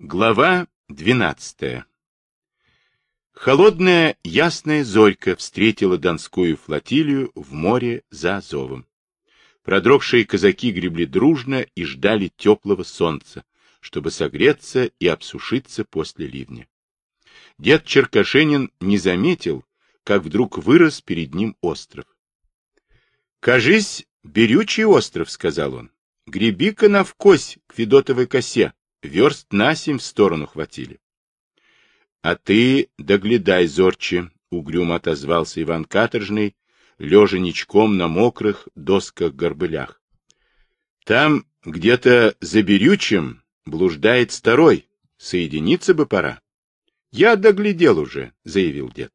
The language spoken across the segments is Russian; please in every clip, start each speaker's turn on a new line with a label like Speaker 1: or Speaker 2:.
Speaker 1: Глава двенадцатая Холодная ясная зорька встретила Донскую флотилию в море за Азовом. Продрогшие казаки гребли дружно и ждали теплого солнца, чтобы согреться и обсушиться после ливня. Дед Черкашенин не заметил, как вдруг вырос перед ним остров. — Кажись, берючий остров, — сказал он. — Греби-ка навкось к Федотовой косе верст на семь в сторону хватили. — А ты доглядай, зорче, — угрюмо отозвался Иван Каторжный, лежа ничком на мокрых досках-горбылях. — Там где-то за Берючим блуждает старой, соединиться бы пора. — Я доглядел уже, — заявил дед.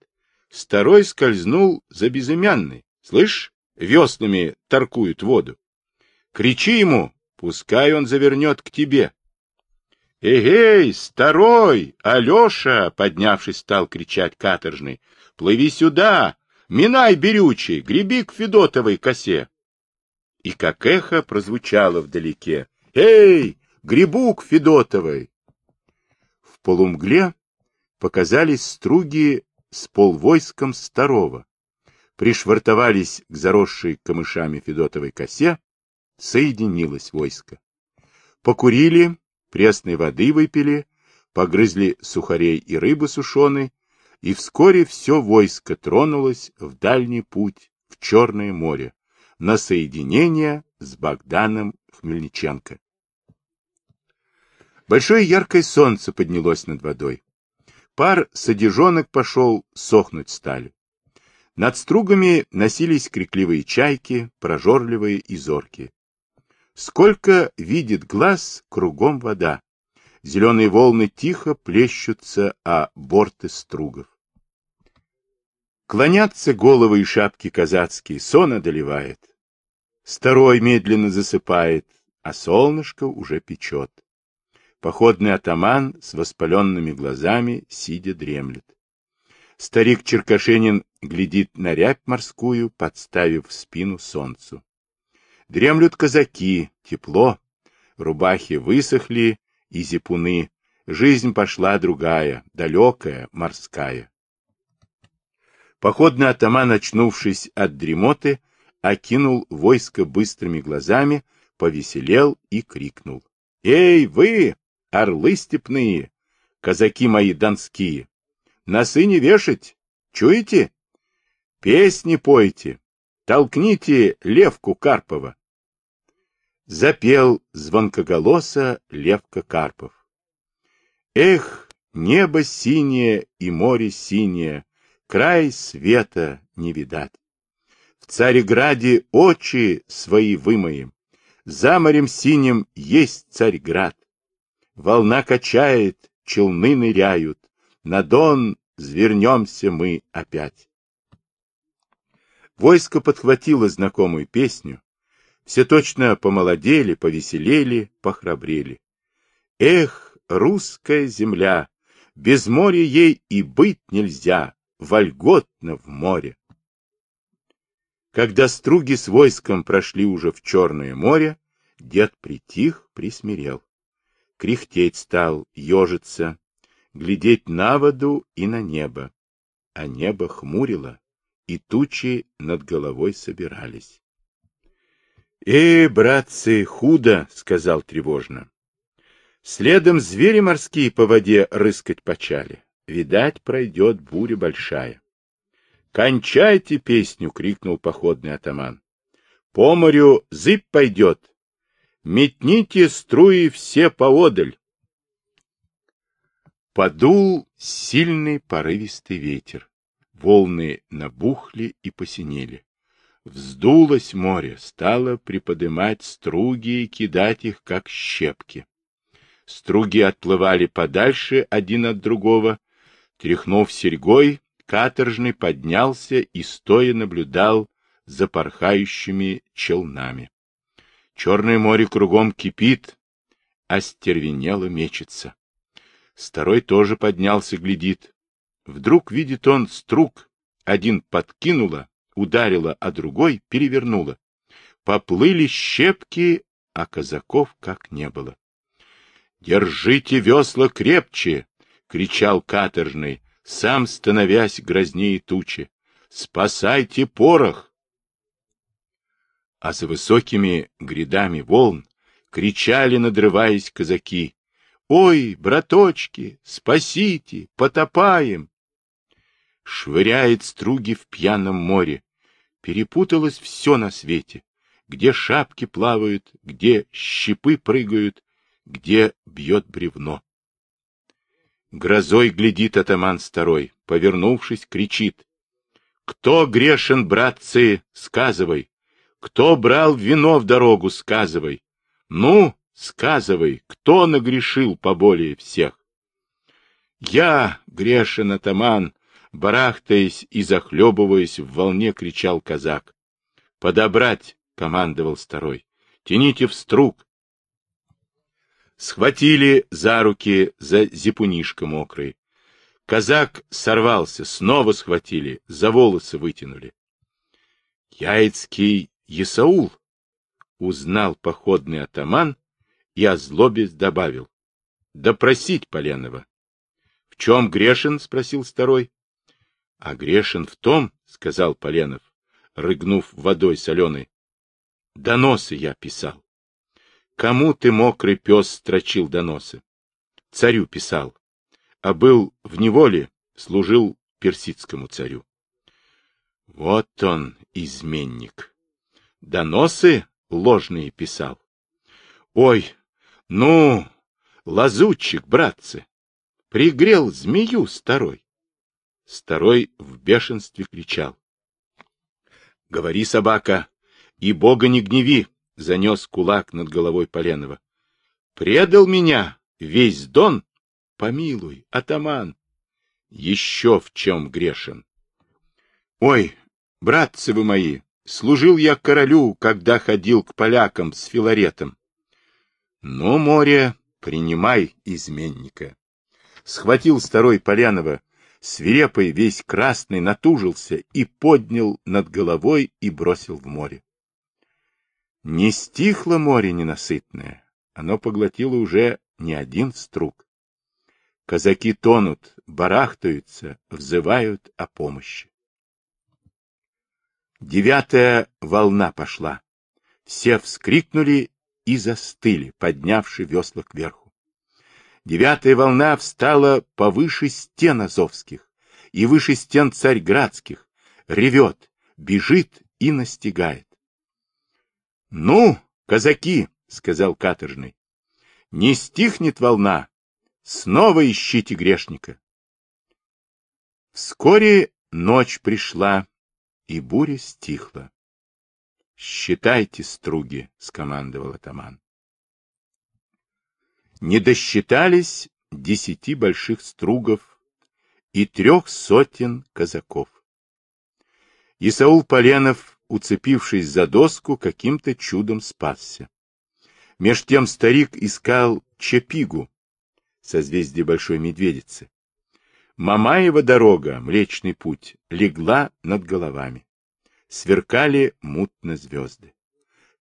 Speaker 1: Старой скользнул за безымянный. Слышь, веслами торкуют воду. Кричи ему, пускай он завернет к тебе. «Эгей, старой! Алеша!» — поднявшись, стал кричать каторжный. «Плыви сюда! Минай берючий! Греби к Федотовой косе!» И как эхо прозвучало вдалеке. «Эй, грибу к Федотовой!» В полумгле показались струги с полвойском старого. Пришвартовались к заросшей камышами Федотовой косе, соединилось войско. Покурили, пресной воды выпили, погрызли сухарей и рыбы сушеной, и вскоре все войско тронулось в дальний путь, в Черное море, на соединение с Богданом Хмельниченко. Большое яркое солнце поднялось над водой. Пар содержонок пошел сохнуть стали. Над стругами носились крикливые чайки, прожорливые и зоркие. Сколько видит глаз, кругом вода. Зеленые волны тихо плещутся о борты стругов. Клонятся головы и шапки казацкие, сон одолевает. Старой медленно засыпает, а солнышко уже печет. Походный атаман с воспаленными глазами, сидя, дремлет. Старик Черкашенин глядит на рябь морскую, подставив спину солнцу. Дремлют казаки, тепло, рубахи высохли и зипуны, жизнь пошла другая, далекая, морская. Походный атаман, очнувшись от дремоты, окинул войско быстрыми глазами, повеселел и крикнул. — Эй, вы, орлы степные, казаки мои донские! Носы не вешать, чуете? Песни пойте, толкните Левку Карпова запел звонкоголоса Левка Карпов. Эх, небо синее и море синее, край света не видать. В Цареграде очи свои вымоем, за морем синим есть Царьград. Волна качает, челны ныряют, на дон звернемся мы опять. Войско подхватило знакомую песню, все точно помолодели, повеселели, похрабрели. Эх, русская земля, без моря ей и быть нельзя, вольготно в море. Когда струги с войском прошли уже в Черное море, дед притих, присмирел. Кряхтеть стал, ежиться, глядеть на воду и на небо. А небо хмурило, и тучи над головой собирались. «Э, братцы, худо!» — сказал тревожно. Следом звери морские по воде рыскать почали. Видать, пройдет буря большая. «Кончайте песню!» — крикнул походный атаман. «По морю зыб пойдет! Метните струи все поодаль!» Подул сильный порывистый ветер. Волны набухли и посинели. Вздулось море, стало приподымать струги и кидать их, как щепки. Струги отплывали подальше один от другого. Тряхнув серьгой, каторжный поднялся и стоя наблюдал за порхающими челнами. Черное море кругом кипит, а стервенело мечется. Старой тоже поднялся, глядит. Вдруг видит он струг, один подкинула, ударила, а другой перевернула. Поплыли щепки, а казаков как не было. Держите весла крепче! — кричал каторжный, сам становясь грознее тучи. Спасайте порох! А за высокими грядами волн кричали, надрываясь казаки. Ой, браточки, спасите, потопаем! Швыряет струги в пьяном море. Перепуталось все на свете. Где шапки плавают, где щепы прыгают, где бьет бревно. Грозой глядит атаман старой, повернувшись, кричит. Кто грешен, братцы, сказывай. Кто брал вино в дорогу, сказывай. Ну, сказывай, кто нагрешил поболее всех? Я, грешен атаман, барахтаясь и захлебываясь в волне, кричал казак. Подобрать, командовал старой. Тяните в струк. Схватили за руки за зипунишко мокрый. Казак сорвался, снова схватили, за волосы вытянули. Яицкий Есаул, узнал походный атаман и озлобец добавил. — Допросить Поленова. — В чем грешен? — спросил старой. — А грешен в том, — сказал Поленов, рыгнув водой соленой. — Доносы я писал. Кому ты, мокрый пес, строчил доносы? Царю писал. А был в неволе, служил персидскому царю. Вот он, изменник. Доносы ложные писал. Ой, ну, лазутчик, братцы, пригрел змею старой. Старой в бешенстве кричал. — Говори, собака, и бога не гневи, — занес кулак над головой Поленова. — Предал меня весь Дон? Помилуй, атаман. Еще в чем грешен. — Ой, братцы вы мои, служил я королю, когда ходил к полякам с Филаретом. Ну, море, принимай изменника. Схватил старой Полянова, свирепый, весь красный, натужился и поднял над головой и бросил в море. Не стихло море ненасытное, оно поглотило уже не один струк. Казаки тонут, барахтаются, взывают о помощи. Девятая волна пошла. Все вскрикнули и застыли, поднявши весла кверху. Девятая волна встала повыше стен Азовских и выше стен Царьградских, ревет, бежит и настигает. — Ну, казаки, — сказал каторжный, — не стихнет волна, снова ищите грешника. Вскоре ночь пришла, и буря стихла. «Считайте струги», — скомандовал атаман. Не досчитались десяти больших стругов и трех сотен казаков. Исаул Поленов, уцепившись за доску, каким-то чудом спасся. Меж тем старик искал Чапигу, созвездие Большой Медведицы. Мамаева дорога, Млечный путь, легла над головами сверкали мутно звезды.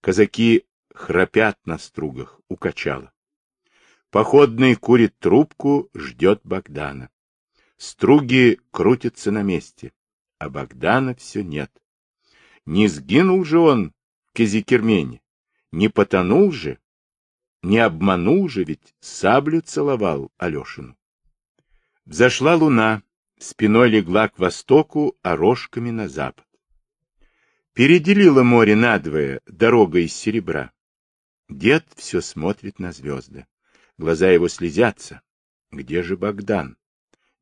Speaker 1: Казаки храпят на стругах, укачало. Походный курит трубку, ждет Богдана. Струги крутятся на месте, а Богдана все нет. Не сгинул же он в Кезикермене, не потонул же, не обманул же, ведь саблю целовал Алешину. Взошла луна, спиной легла к востоку, а рожками на запад переделило море надвое дорога из серебра. Дед все смотрит на звезды. Глаза его слезятся. Где же Богдан?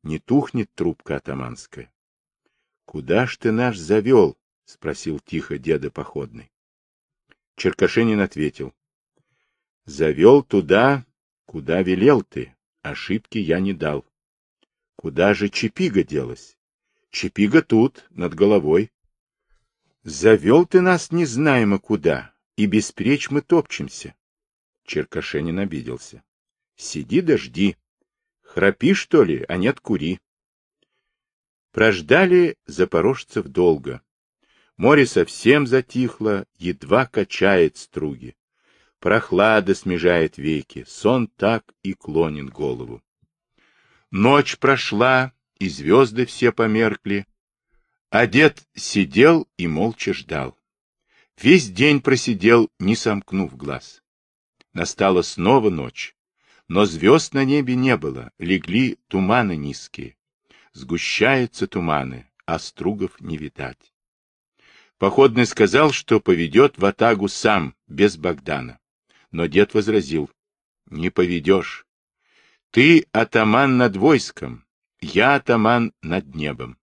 Speaker 1: Не тухнет трубка атаманская. — Куда ж ты наш завел? — спросил тихо деда походный. Черкашенин ответил. — Завел туда, куда велел ты. Ошибки я не дал. Куда же Чепига делась? Чепига тут, над головой. Завел ты нас незнаемо куда, и беспречь мы топчемся. Черкашенин обиделся. Сиди да. Храпи, что ли, а нет кури. Прождали запорожцев долго. Море совсем затихло, едва качает струги. Прохлада смежает веки, сон так и клонен голову. Ночь прошла, и звезды все померкли, а дед сидел и молча ждал. Весь день просидел, не сомкнув глаз. Настала снова ночь, но звезд на небе не было, легли туманы низкие. Сгущаются туманы, а стругов не видать. Походный сказал, что поведет в Атагу сам, без Богдана. Но дед возразил, не поведешь. Ты атаман над войском, я атаман над небом.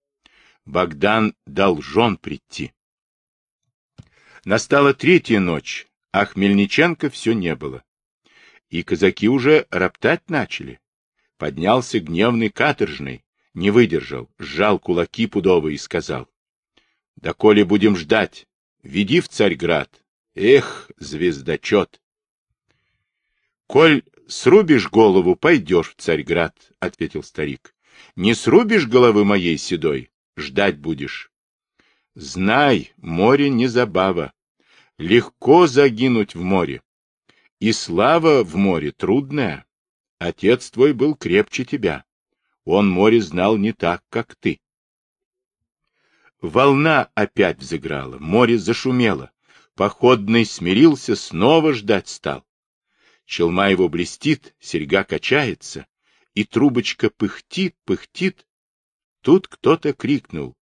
Speaker 1: Богдан должен прийти. Настала третья ночь, а Хмельниченко все не было. И казаки уже роптать начали. Поднялся гневный каторжный, не выдержал, сжал кулаки пудовые и сказал. — Да коли будем ждать, веди в Царьград. Эх, звездочет! — Коль срубишь голову, пойдешь в Царьград, — ответил старик. — Не срубишь головы моей седой, ждать будешь. Знай, море не забава. Легко загинуть в море. И слава в море трудная. Отец твой был крепче тебя. Он море знал не так, как ты. Волна опять взыграла, море зашумело. Походный смирился, снова ждать стал. Челма его блестит, серьга качается, и трубочка пыхтит, пыхтит. Тут кто-то крикнул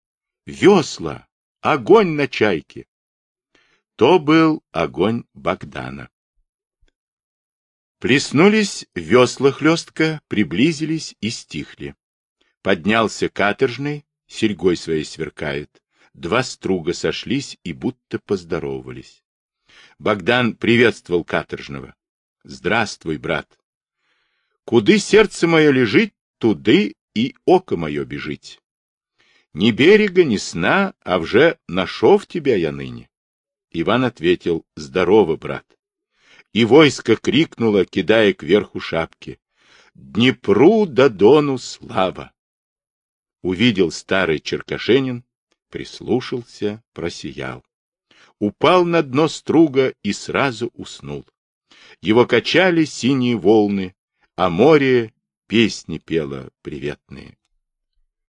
Speaker 1: «Весла! Огонь на чайке!» То был огонь Богдана. Плеснулись весла хлестка, приблизились и стихли. Поднялся каторжный, серьгой своей сверкает. Два струга сошлись и будто поздоровались. Богдан приветствовал каторжного. — Здравствуй, брат. — Куды сердце мое лежит, туды и око мое бежит. Ни берега, ни сна, а вже нашов тебя я ныне. Иван ответил, — Здорово, брат и войско крикнуло, кидая кверху шапки. «Днепру да Дону слава!» Увидел старый Черкашенин, прислушался, просиял. Упал на дно струга и сразу уснул. Его качали синие волны, а море песни пело приветные.